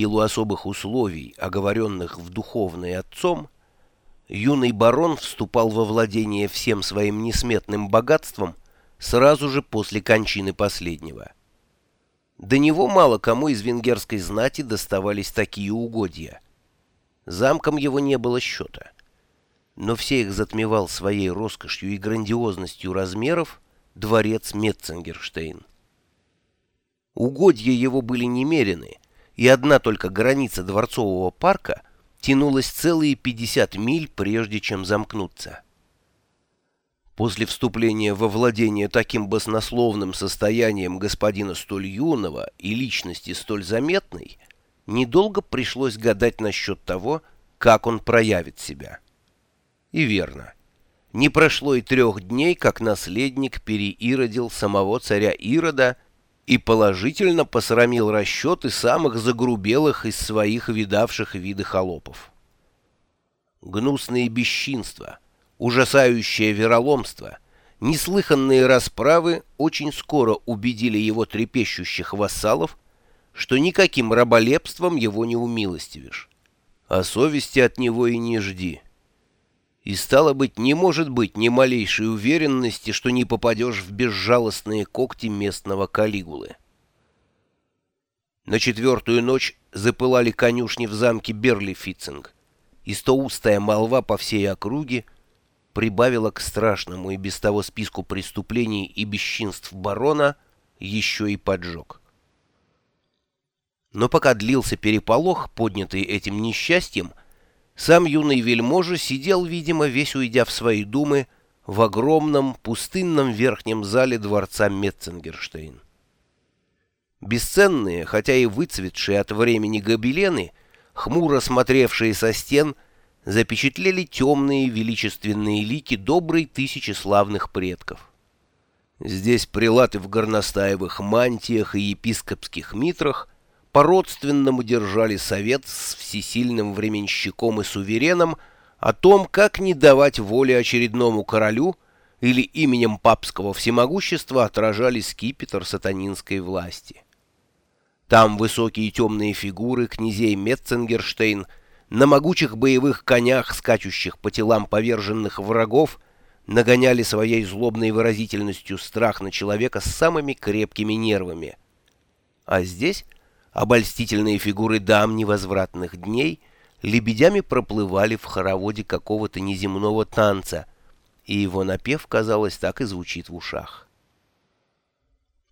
силу особых условий, оговоренных в духовной отцом, юный барон вступал во владение всем своим несметным богатством сразу же после кончины последнего. До него мало кому из венгерской знати доставались такие угодья. Замком его не было счета. Но все их затмевал своей роскошью и грандиозностью размеров дворец Метцингерштейн. Угодья его были немерены, и одна только граница дворцового парка тянулась целые 50 миль, прежде чем замкнуться. После вступления во владение таким баснословным состоянием господина столь юного и личности столь заметной, недолго пришлось гадать насчет того, как он проявит себя. И верно. Не прошло и трех дней, как наследник переиродил самого царя Ирода и положительно посрамил расчеты самых загрубелых из своих видавших виды холопов. Гнусные бесчинства, ужасающее вероломство, неслыханные расправы очень скоро убедили его трепещущих вассалов, что никаким раболепством его не умилостивишь, а совести от него и не жди. И стало быть, не может быть ни малейшей уверенности, что не попадешь в безжалостные когти местного калигулы. На четвертую ночь запылали конюшни в замке Берли-Фитцинг, и стоустая молва по всей округе прибавила к страшному и без того списку преступлений и бесчинств барона еще и поджог. Но пока длился переполох, поднятый этим несчастьем, сам юный вельможа сидел, видимо, весь уйдя в свои думы, в огромном пустынном верхнем зале дворца Метцингерштейн. Бесценные, хотя и выцветшие от времени гобелены, хмуро смотревшие со стен, запечатлели темные величественные лики доброй тысячи славных предков. Здесь прилаты в горностаевых мантиях и епископских митрах по-родственному держали совет с всесильным временщиком и сувереном о том, как не давать воли очередному королю или именем папского всемогущества отражали скипетр сатанинской власти. Там высокие темные фигуры князей Метцингерштейн на могучих боевых конях, скачущих по телам поверженных врагов, нагоняли своей злобной выразительностью страх на человека с самыми крепкими нервами. А здесь обольстительные фигуры дам невозвратных дней лебедями проплывали в хороводе какого-то неземного танца, и его напев, казалось, так и звучит в ушах.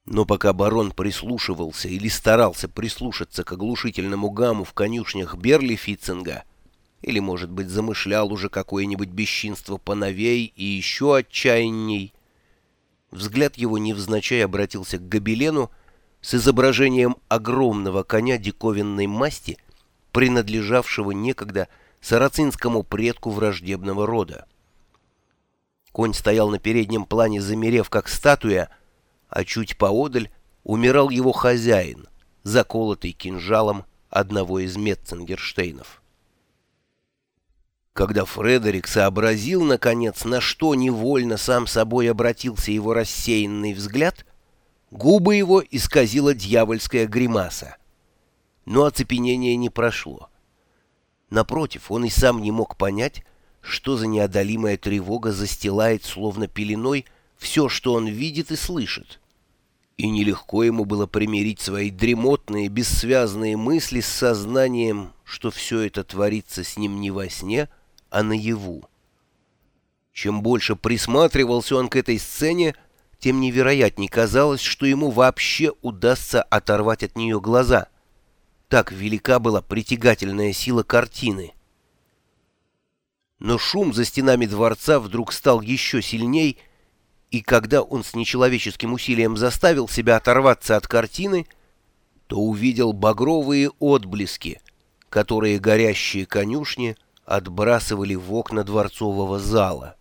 Но пока барон прислушивался или старался прислушаться к оглушительному гамму в конюшнях Берли Фитцинга, или, может быть, замышлял уже какое-нибудь бесчинство поновей и еще отчаянней, взгляд его невзначай обратился к гобелену, с изображением огромного коня диковинной масти, принадлежавшего некогда сарацинскому предку враждебного рода. Конь стоял на переднем плане, замерев как статуя, а чуть поодаль умирал его хозяин, заколотый кинжалом одного из Метцингерштейнов. Когда Фредерик сообразил, наконец, на что невольно сам собой обратился его рассеянный взгляд — Губы его исказила дьявольская гримаса. Но оцепенение не прошло. Напротив, он и сам не мог понять, что за неодолимая тревога застилает, словно пеленой, все, что он видит и слышит. И нелегко ему было примирить свои дремотные, бессвязные мысли с сознанием, что все это творится с ним не во сне, а наяву. Чем больше присматривался он к этой сцене, тем невероятней казалось, что ему вообще удастся оторвать от нее глаза. Так велика была притягательная сила картины. Но шум за стенами дворца вдруг стал еще сильней, и когда он с нечеловеческим усилием заставил себя оторваться от картины, то увидел багровые отблески, которые горящие конюшни отбрасывали в окна дворцового зала.